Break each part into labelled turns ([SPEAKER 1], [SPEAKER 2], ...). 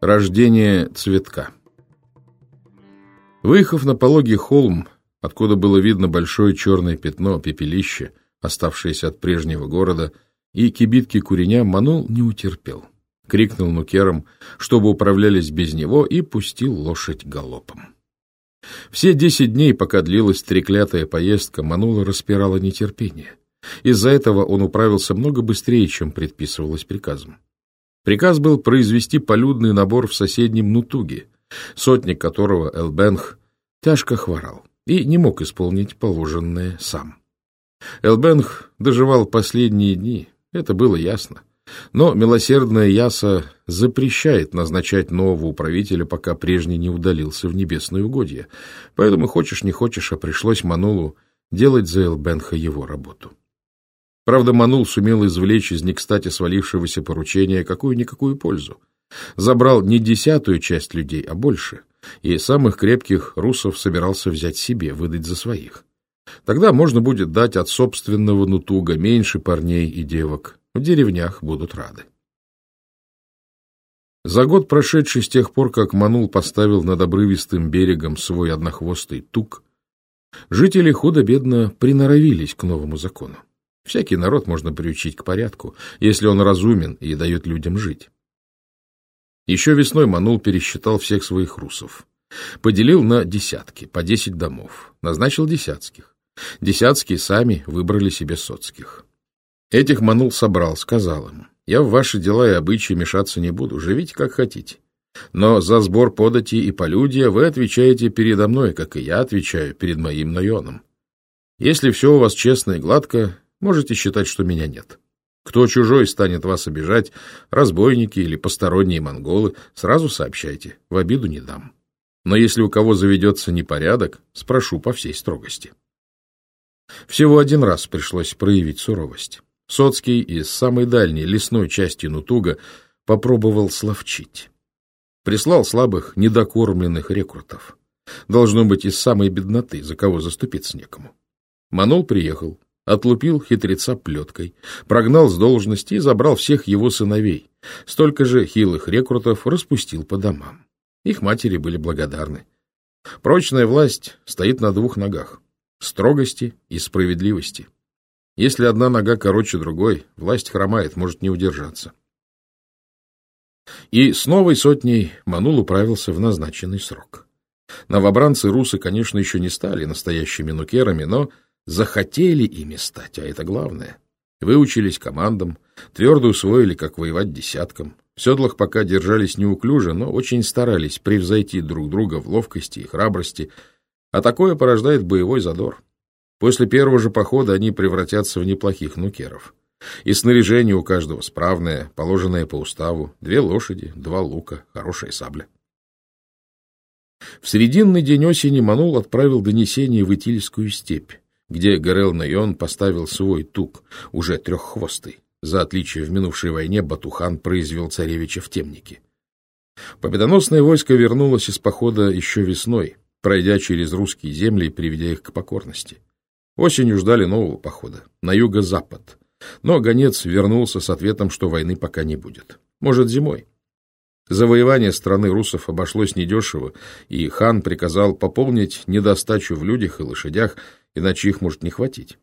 [SPEAKER 1] Рождение цветка Выехав на пологий холм, откуда было видно большое черное пятно, пепелище, оставшееся от прежнего города, и кибитки куреня, Манул не утерпел. Крикнул нукерам, чтобы управлялись без него, и пустил лошадь галопом. Все десять дней, пока длилась треклятая поездка, Манула распирала нетерпение. Из-за этого он управился много быстрее, чем предписывалось приказом. Приказ был произвести полюдный набор в соседнем Нутуге, сотник которого Элбенх тяжко хворал и не мог исполнить положенное сам. Элбенх доживал последние дни, это было ясно. Но милосердная Яса запрещает назначать нового управителя, пока прежний не удалился в небесное угодье. Поэтому, хочешь не хочешь, а пришлось Манулу делать за Элбенха его работу. Правда, Манул сумел извлечь из некстати свалившегося поручения какую-никакую пользу. Забрал не десятую часть людей, а больше, и самых крепких русов собирался взять себе, выдать за своих. Тогда можно будет дать от собственного нутуга меньше парней и девок. В деревнях будут рады. За год, прошедший с тех пор, как Манул поставил над обрывистым берегом свой однохвостый тук, жители худо-бедно приноровились к новому закону. Всякий народ можно приучить к порядку, если он разумен и дает людям жить. Еще весной Манул пересчитал всех своих русов. Поделил на десятки, по десять домов. Назначил десятских. Десятские сами выбрали себе соцких. Этих Манул собрал, сказал им, «Я в ваши дела и обычаи мешаться не буду, живите как хотите. Но за сбор подати и полюдия вы отвечаете передо мной, как и я отвечаю перед моим Нойоном. Если все у вас честно и гладко, Можете считать, что меня нет. Кто чужой станет вас обижать, разбойники или посторонние монголы, сразу сообщайте, в обиду не дам. Но если у кого заведется непорядок, спрошу по всей строгости. Всего один раз пришлось проявить суровость. Соцкий из самой дальней лесной части Нутуга попробовал словчить. Прислал слабых, недокормленных рекрутов. Должно быть, из самой бедноты, за кого заступиться некому. Манул приехал, отлупил хитреца плеткой, прогнал с должности и забрал всех его сыновей. Столько же хилых рекрутов распустил по домам. Их матери были благодарны. Прочная власть стоит на двух ногах — строгости и справедливости. Если одна нога короче другой, власть хромает, может не удержаться. И с новой сотней Манул управился в назначенный срок. Новобранцы-русы, конечно, еще не стали настоящими нукерами, но захотели ими стать, а это главное. Выучились командам, твердо усвоили, как воевать десяткам. В седлах пока держались неуклюже, но очень старались превзойти друг друга в ловкости и храбрости, а такое порождает боевой задор. После первого же похода они превратятся в неплохих нукеров. И снаряжение у каждого справное, положенное по уставу, две лошади, два лука, хорошая сабля. В срединный день осени Манул отправил донесение в Итильскую степь, где Горел Найон поставил свой тук, уже треххвостый. За отличие в минувшей войне Батухан произвел царевича в темнике. Победоносное войско вернулось из похода еще весной, пройдя через русские земли и приведя их к покорности. Осенью ждали нового похода, на юго-запад. Но гонец вернулся с ответом, что войны пока не будет. Может, зимой. Завоевание страны русов обошлось недешево, и хан приказал пополнить недостачу в людях и лошадях, иначе их может не хватить.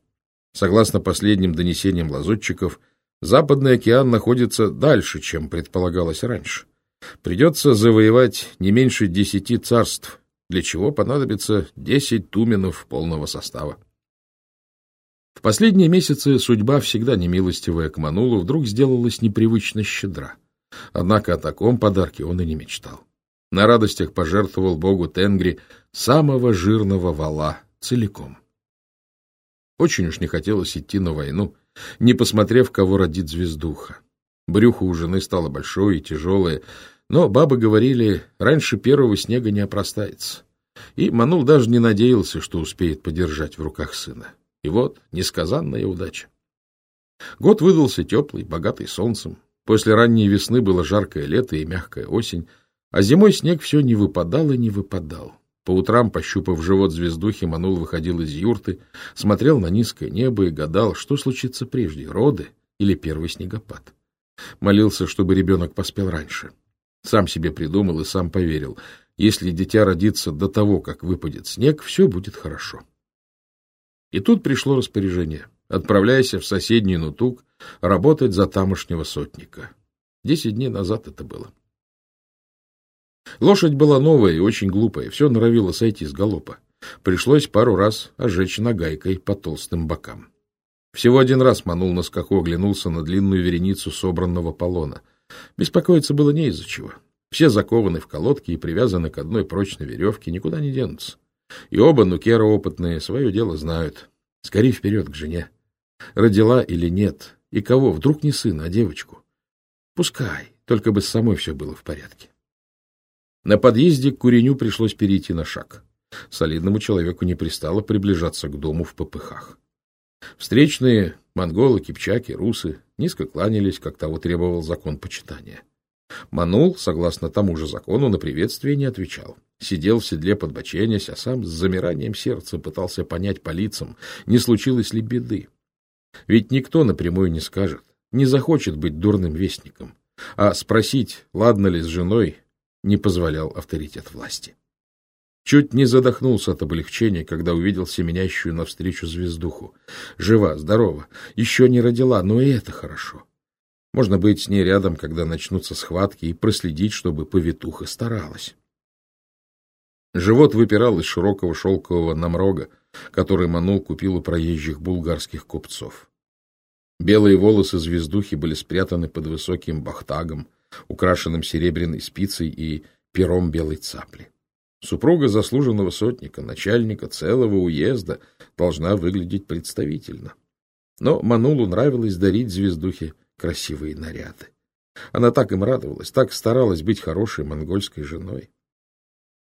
[SPEAKER 1] Согласно последним донесениям лазутчиков, Западный океан находится дальше, чем предполагалось раньше. Придется завоевать не меньше десяти царств, для чего понадобится десять туменов полного состава. В последние месяцы судьба, всегда немилостивая к Манулу, вдруг сделалась непривычно щедра. Однако о таком подарке он и не мечтал. На радостях пожертвовал богу Тенгри самого жирного вала целиком. Очень уж не хотелось идти на войну, не посмотрев, кого родит звездуха. Брюхо у жены стало большое и тяжелое, но бабы говорили, раньше первого снега не опростается. И Манул даже не надеялся, что успеет подержать в руках сына. И вот несказанная удача. Год выдался теплый, богатый солнцем. После ранней весны было жаркое лето и мягкая осень, а зимой снег все не выпадал и не выпадал. По утрам, пощупав живот звездухи, Манул выходил из юрты, смотрел на низкое небо и гадал, что случится прежде, роды или первый снегопад. Молился, чтобы ребенок поспел раньше. Сам себе придумал и сам поверил. Если дитя родится до того, как выпадет снег, все будет хорошо. И тут пришло распоряжение. Отправляйся в соседний Нутук работать за тамошнего сотника. Десять дней назад это было. Лошадь была новая и очень глупая, все норовило сойти с галопа. Пришлось пару раз ожечь нагайкой по толстым бокам. Всего один раз манул на скаку, оглянулся на длинную вереницу собранного полона. Беспокоиться было не из-за чего. Все закованы в колодки и привязаны к одной прочной веревке, никуда не денутся. И оба нукера опытные, свое дело знают. Скорей вперед к жене. Родила или нет, и кого, вдруг не сына, а девочку. Пускай, только бы с самой все было в порядке. На подъезде к куреню пришлось перейти на шаг. Солидному человеку не пристало приближаться к дому в попыхах. Встречные монголы, кипчаки, русы низко кланялись, как того требовал закон почитания. Манул, согласно тому же закону, на приветствие не отвечал. Сидел в седле подбоченясь, а сам с замиранием сердца пытался понять по лицам, не случилось ли беды. Ведь никто напрямую не скажет, не захочет быть дурным вестником, а спросить, ладно ли с женой, не позволял авторитет власти. Чуть не задохнулся от облегчения, когда увидел семенящую навстречу звездуху. Жива, здорова, еще не родила, но и это хорошо. Можно быть с ней рядом, когда начнутся схватки, и проследить, чтобы повитуха старалась. Живот выпирал из широкого шелкового намрога, который Манул купил у проезжих булгарских купцов. Белые волосы звездухи были спрятаны под высоким бахтагом, украшенным серебряной спицей и пером белой цапли. Супруга заслуженного сотника, начальника целого уезда, должна выглядеть представительно. Но Манулу нравилось дарить звездухе красивые наряды. Она так им радовалась, так старалась быть хорошей монгольской женой.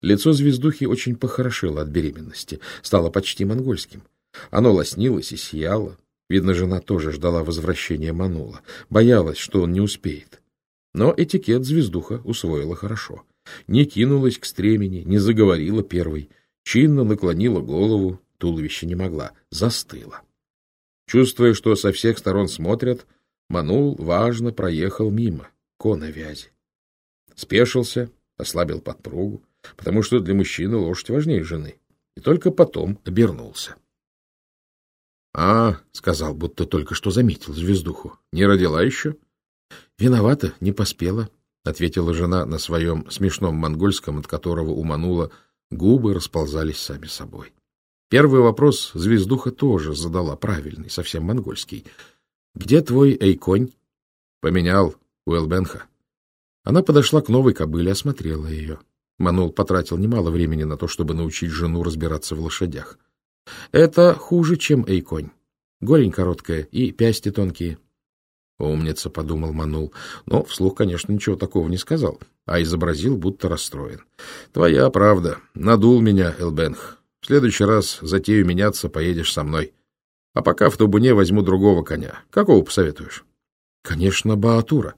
[SPEAKER 1] Лицо звездухи очень похорошело от беременности, стало почти монгольским. Оно лоснилось и сияло. Видно, жена тоже ждала возвращения Манула, боялась, что он не успеет. Но этикет звездуха усвоила хорошо — не кинулась к стремени, не заговорила первой, чинно наклонила голову, туловище не могла, застыла. Чувствуя, что со всех сторон смотрят, Манул важно проехал мимо, кона вязи. Спешился, ослабил подпругу, потому что для мужчины лошадь важнее жены, и только потом обернулся. — А, — сказал, будто только что заметил звездуху, — не родила еще? — Виновата, не поспела, — ответила жена на своем смешном монгольском, от которого уманула, губы расползались сами собой. Первый вопрос звездуха тоже задала правильный, совсем монгольский. — Где твой эйконь? — Поменял у. Она подошла к новой кобыле, осмотрела ее. Манул потратил немало времени на то, чтобы научить жену разбираться в лошадях. — Это хуже, чем эйконь. Голень короткая и пясти тонкие. «Умница», — подумал Манул, но вслух, конечно, ничего такого не сказал, а изобразил, будто расстроен. «Твоя правда. Надул меня, Элбенх. В следующий раз затею меняться, поедешь со мной. А пока в табуне возьму другого коня. Какого посоветуешь?» «Конечно, Баатура».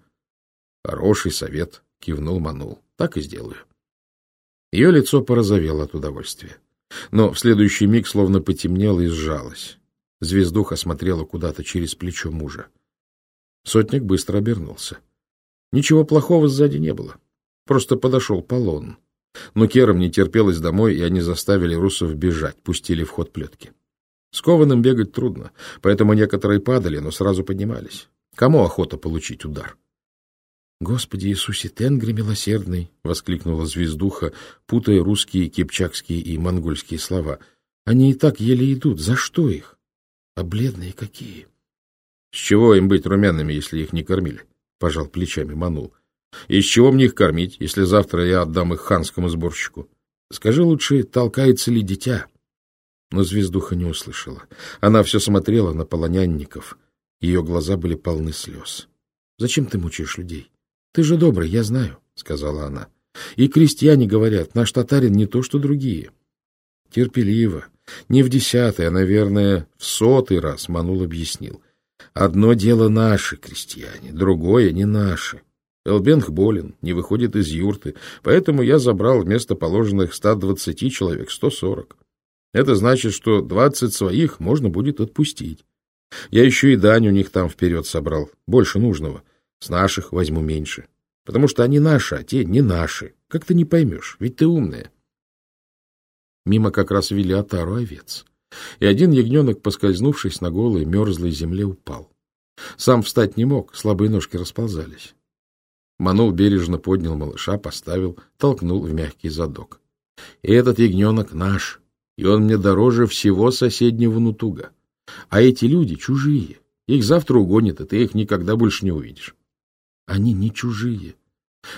[SPEAKER 1] «Хороший совет», — кивнул Манул. «Так и сделаю». Ее лицо порозовело от удовольствия. Но в следующий миг словно потемнело и сжалось. Звездуха смотрела куда-то через плечо мужа. Сотник быстро обернулся. Ничего плохого сзади не было. Просто подошел полон. Но Керам не терпелось домой, и они заставили русов бежать, пустили в ход плетки. Скованным бегать трудно, поэтому некоторые падали, но сразу поднимались. Кому охота получить удар? — Господи Иисусе Тенгри милосердный! — воскликнула звездуха, путая русские, кипчакские и монгольские слова. — Они и так еле идут. За что их? А бледные какие! — с чего им быть румяными, если их не кормили? — пожал плечами Манул. — И с чего мне их кормить, если завтра я отдам их ханскому сборщику? Скажи лучше, толкается ли дитя? Но звездуха не услышала. Она все смотрела на полонянников. Ее глаза были полны слез. — Зачем ты мучаешь людей? Ты же добрый, я знаю, — сказала она. И крестьяне говорят, наш татарин не то, что другие. Терпеливо, не в десятый, а, наверное, в сотый раз Манул объяснил. Одно дело наши крестьяне, другое не наши. Элбенх болен, не выходит из юрты, поэтому я забрал вместо положенных 120 человек 140. Это значит, что 20 своих можно будет отпустить. Я еще и дань у них там вперед собрал, больше нужного. С наших возьму меньше. потому что они наши, а те не наши. Как ты не поймешь? Ведь ты умная. Мимо как раз вели отару овец, и один ягненок, поскользнувшись на голой, мерзлой земле, упал. Сам встать не мог, слабые ножки расползались. Манул бережно поднял малыша, поставил, толкнул в мягкий задок. И этот ягненок наш, и он мне дороже всего соседнего нутуга. А эти люди чужие. Их завтра угонят, и ты их никогда больше не увидишь. Они не чужие.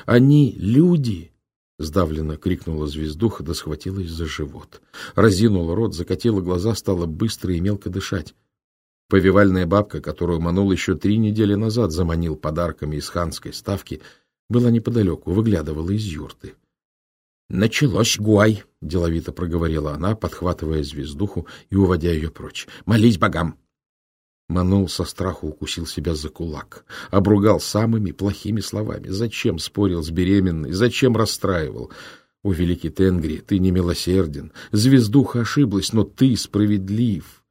[SPEAKER 1] Они люди. Сдавленно крикнула звездуха, да схватилась за живот. Разинула рот, закатила глаза, стала быстро и мелко дышать. Повивальная бабка, которую Манул еще три недели назад заманил подарками из ханской ставки, была неподалеку, выглядывала из юрты. — Началось, Гуай! — деловито проговорила она, подхватывая звездуху и уводя ее прочь. — Молись богам! Манул со страху укусил себя за кулак, обругал самыми плохими словами. Зачем спорил с беременной? Зачем расстраивал? О, великий Тенгри, ты не милосерден. Звездуха ошиблась, но ты справедлив.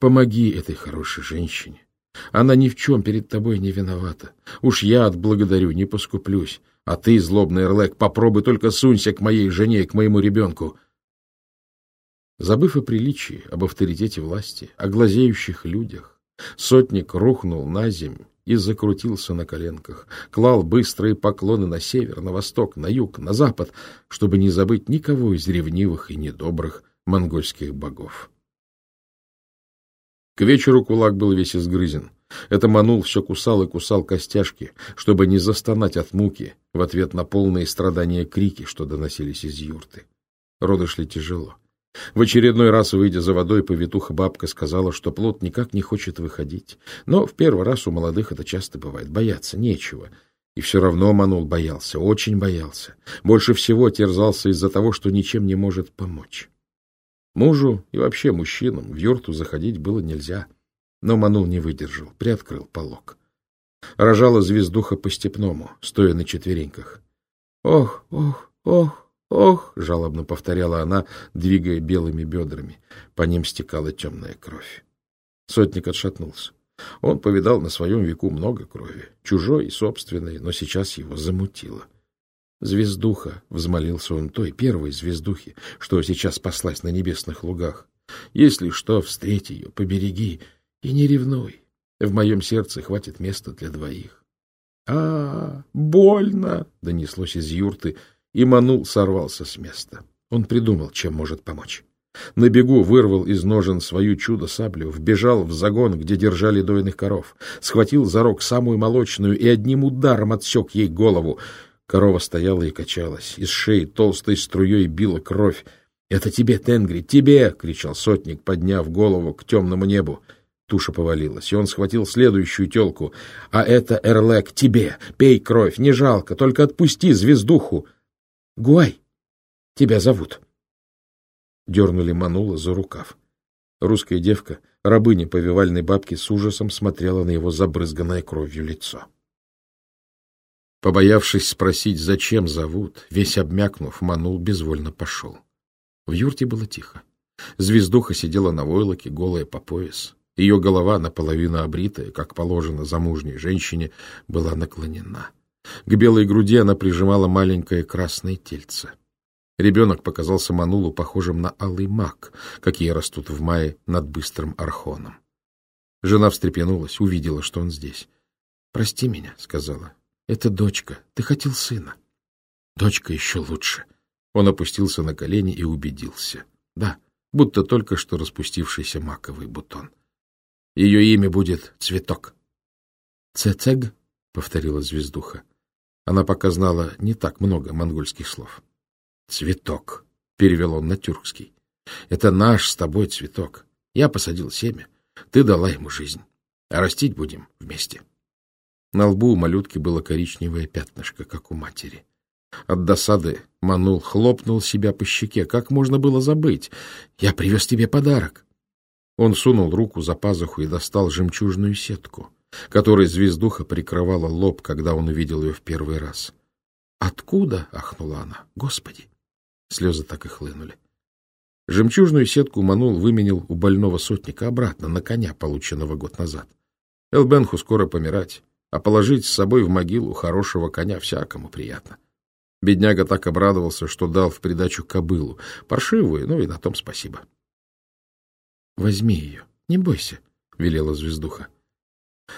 [SPEAKER 1] Помоги этой хорошей женщине. Она ни в чем перед тобой не виновата. Уж я отблагодарю, не поскуплюсь. А ты, злобный Эрлек, попробуй только сунься к моей жене и к моему ребенку. Забыв о приличии, об авторитете власти, о глазеющих людях, сотник рухнул на землю и закрутился на коленках, клал быстрые поклоны на север, на восток, на юг, на запад, чтобы не забыть никого из ревнивых и недобрых монгольских богов. К вечеру кулак был весь изгрызен. Это манул все кусал и кусал костяшки, чтобы не застонать от муки в ответ на полные страдания крики, что доносились из юрты. Роды шли тяжело. В очередной раз, выйдя за водой, повитуха-бабка сказала, что плод никак не хочет выходить. Но в первый раз у молодых это часто бывает. Бояться нечего. И все равно Манул боялся, очень боялся. Больше всего терзался из-за того, что ничем не может помочь. Мужу и вообще мужчинам в юрту заходить было нельзя. Но Манул не выдержал, приоткрыл полог. Рожала звездуха по-степному, стоя на четвереньках. «Ох, ох, ох, ох!» — жалобно повторяла она, двигая белыми бедрами. По ним стекала темная кровь. Сотник отшатнулся. Он повидал на своем веку много крови, чужой и собственной, но сейчас его замутило. Звездуха, — взмолился он той первой звездухи, что сейчас спаслась на небесных лугах. Если что, встреть ее, побереги и не ревнуй. В моем сердце хватит места для двоих. — А, больно! — донеслось из юрты, и Манул сорвался с места. Он придумал, чем может помочь. На бегу вырвал из ножен свою чудо-саблю, вбежал в загон, где держали дойных коров, схватил за рог самую молочную и одним ударом отсек ей голову. Корова стояла и качалась. Из шеи толстой струей била кровь. — Это тебе, Тенгри, тебе! — кричал сотник, подняв голову к темному небу. Туша повалилась, и он схватил следующую телку. — А это, Эрлек, тебе! Пей кровь, не жалко, только отпусти звездуху! — Гуай, тебя зовут. Дернули Манула за рукав. Русская девка, рабыня повивальной бабки, с ужасом смотрела на его забрызганное кровью лицо. Побоявшись спросить, зачем зовут, весь обмякнув, Манул безвольно пошел. В юрте было тихо. Звездуха сидела на войлоке, голая по пояс. Ее голова, наполовину обритая, как положено замужней женщине, была наклонена. К белой груди она прижимала маленькое красное тельце. Ребенок показался Манулу похожим на алый мак, какие растут в мае над быстрым архоном. Жена встрепенулась, увидела, что он здесь. — Прости меня, — сказала. Это дочка. Ты хотел сына. Дочка еще лучше. Он опустился на колени и убедился. Да, будто только что распустившийся маковый бутон. Ее имя будет Цветок. Цецег, повторила звездуха. Она пока знала не так много монгольских слов. Цветок, перевел он на тюркский. Это наш с тобой цветок. Я посадил семя, ты дала ему жизнь. А растить будем вместе. На лбу у малютки было коричневое пятнышко, как у матери. От досады Манул хлопнул себя по щеке. Как можно было забыть? Я привез тебе подарок. Он сунул руку за пазуху и достал жемчужную сетку, которой звездуха прикрывала лоб, когда он увидел ее в первый раз. «Откуда?» — ахнула она. «Господи!» Слезы так и хлынули. Жемчужную сетку Манул выменил у больного сотника обратно, на коня, полученного год назад. Элбенху скоро помирать а положить с собой в могилу хорошего коня всякому приятно. Бедняга так обрадовался, что дал в придачу кобылу, паршивую, ну и на том спасибо. — Возьми ее, не бойся, — велела звездуха.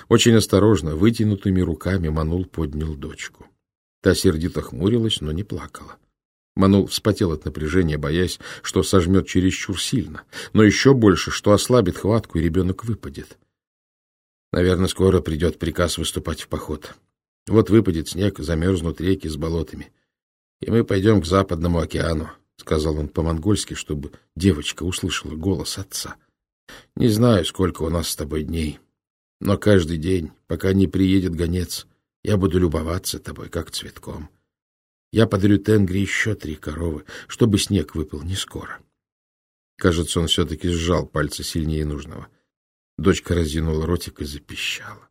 [SPEAKER 1] Очень осторожно, вытянутыми руками Манул поднял дочку. Та сердито хмурилась, но не плакала. Манул вспотел от напряжения, боясь, что сожмет чересчур сильно, но еще больше, что ослабит хватку, и ребенок выпадет. Наверное, скоро придет приказ выступать в поход. Вот выпадет снег, замерзнут реки с болотами. И мы пойдем к Западному океану, — сказал он по-монгольски, чтобы девочка услышала голос отца. — Не знаю, сколько у нас с тобой дней, но каждый день, пока не приедет гонец, я буду любоваться тобой, как цветком. Я подарю Тенгри еще три коровы, чтобы снег выпал не скоро. Кажется, он все-таки сжал пальцы сильнее нужного. Дочка разинула ротик и запищала.